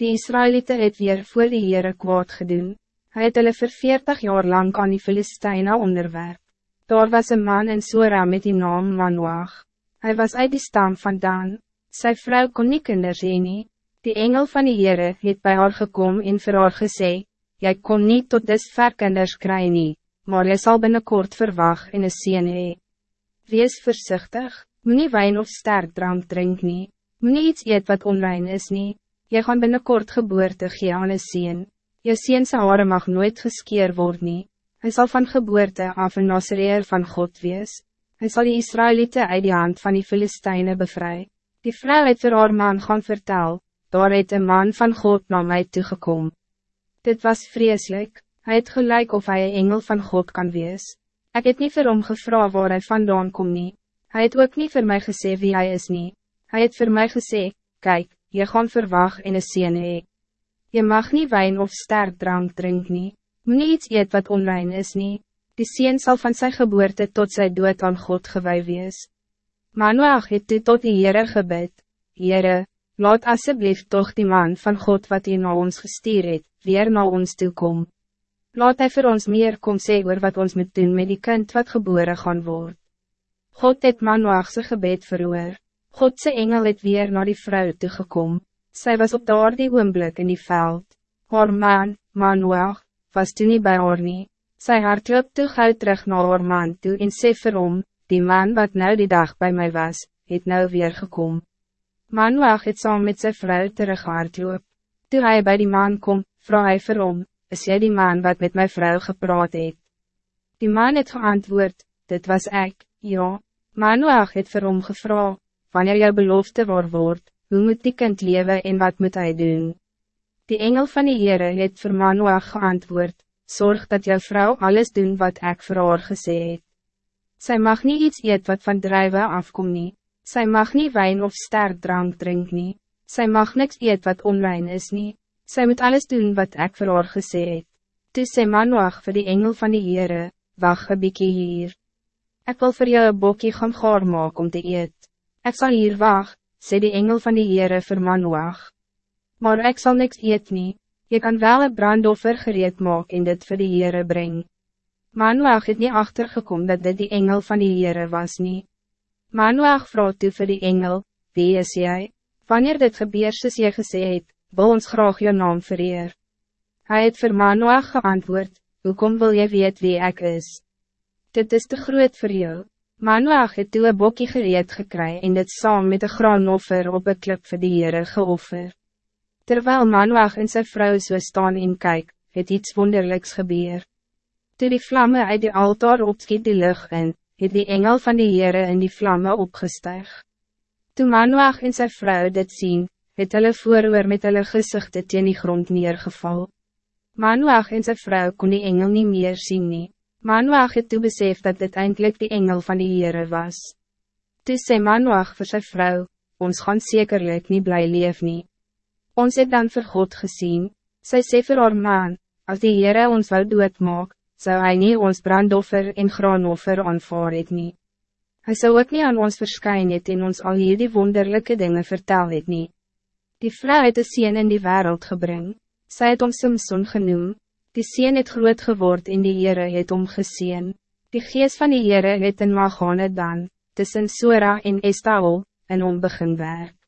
Die Israëlieten het weer voor die Heere kwaad gedoen. Hij het hulle vir 40 jaar lang aan die Filisteine onderwerp. Daar was een man in Sora met die naam Manoach. Hij was uit die stam van Dan. Sy vrou kon nie kinders heen nie. Die engel van die Heere het bij haar gekom en vir haar gesê, Jy kon niet tot dis ver kinders kry nie, maar jy sal binnenkort verwag en een sien hee. Wees voorzichtig, moet nie wijn of sterk drank drink nie, moet nie iets eet wat onrein is nie, jy gaan binnenkort geboorte gee aan een sien. Je sien sy haare mag nooit geskeer word nie, hy sal van geboorte af een nasreer van God wees, hy sal die Israëlieten uit die hand van die Filisteine bevry. Die vrou het vir haar man gaan vertel, daar het een man van God naar mij toegekom. Dit was vreselijk. hij het gelijk of hij een engel van God kan wees. Ik het niet vir hom gevra waar hij vandaan kom nie. Hy het ook niet voor mij gesê wie hij is nie. Hij het voor mij gesê, kijk, je gaan verwag en een sien hee. Je mag niet wijn of sterk drank drink nie. Moet nie iets eet wat onrein is nie. Die sien zal van zijn geboorte tot zijn dood aan God gewij wees. Manoach het toe tot die Heere gebid, Heere, laat alsjeblieft toch die man van God wat hij naar ons gestuur het, weer naar ons toe kom. Laat hij voor ons meer kom sê oor wat ons moet doen met die kind wat geboren gaan word. God het Manoachse gebed verhoor. Godse engel het weer naar die vrouw toegekom. Zij was op daar die oomblik in die veld. Haar man, Manoach, was toen niet bij haar nie. Sy hardloop toe gauw terug naar haar man toe en sê vir hom, die man wat nou die dag bij mij was, het nou weer gekomen. Manoach het saam met zijn vrouw terug hardloop. Toe hy by die man kom, vraag hy vir hom, is jy die man wat met mijn vrouw gepraat het? Die man het geantwoord, dit was ik, ja. Manoach het vir hom gevra, wanneer jou belofte waar word, hoe moet die kind leven en wat moet hij doen? Die engel van die Heere het vir Manoach geantwoord, zorg dat jou vrouw alles doen wat ik vir haar gesê het. Sy mag niet iets eet wat van drijven afkom nie. Zij mag niet wijn of sterk drank drink nie. Sy mag niks eet wat onrein is nie. Sy moet alles doen wat ik vir haar gesê het. Toe sê Manoach vir die engel van die Heere, wacht een bykie hier. Ik wil voor jou een bokkie gaan gaar maak om te eet. Ik zal hier wacht, sê die engel van die Heere vir Manoach. Maar ik zal niks eet nie, je kan wel een brandoffer gereed maak en dit vir die Heere breng. Manoach het niet achtergekomen dat dit die engel van die Heere was niet. Manoach vroeg toe vir die engel, wie is jij? Wanneer dit gebeur soos jy gesê het, wil ons graag jou naam vereer. Hij het vir Manoach geantwoord, hoekom wil jy weet wie ik is? Dit is te groot voor jou. Manoach het toe een bokkie gereed gekry en dit saam met een graanoffer op een klip vir die Heere geoffer. Terwijl Manoach en zijn vrouw so staan en kyk, het iets wonderlijks gebeur. Toe die vlammen uit die altaar opskiet die lucht in, het die engel van die Heere in die vlammen opgestuig. Toen Manoach en zijn vrouw dit zien, het hulle vooroor met hulle gezichten teen die grond neergeval. Manoach en zijn vrouw kon die engel niet meer zien nie. Manoach het toe besef dat dit eindelijk die engel van die Heere was. Toe sê Manoach vir sy vrou, ons gaan zekerlijk niet blij leef nie. Ons het dan vir God gezien, sy sê vir haar man, as die Heere ons wou doodmaak, zou hij niet ons brandoffer en graanoffer aanvaar het nie. Hy sou ook niet aan ons verskyn het en ons al hier die wonderlijke dingen vertel het nie. Die vrou het de sien in die wereld gebring, sy het om Simson genoem, die sien het groot geword en die Heere het om geseen. Die geest van die Heere het in Magane dan, tussen Sora en Estaol, en om begin werk.